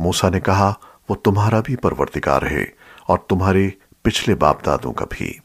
मूसा ने कहा, वो तुम्हारा भी परवरदिगार है और तुम्हारे पिछले बाप दादों का भी।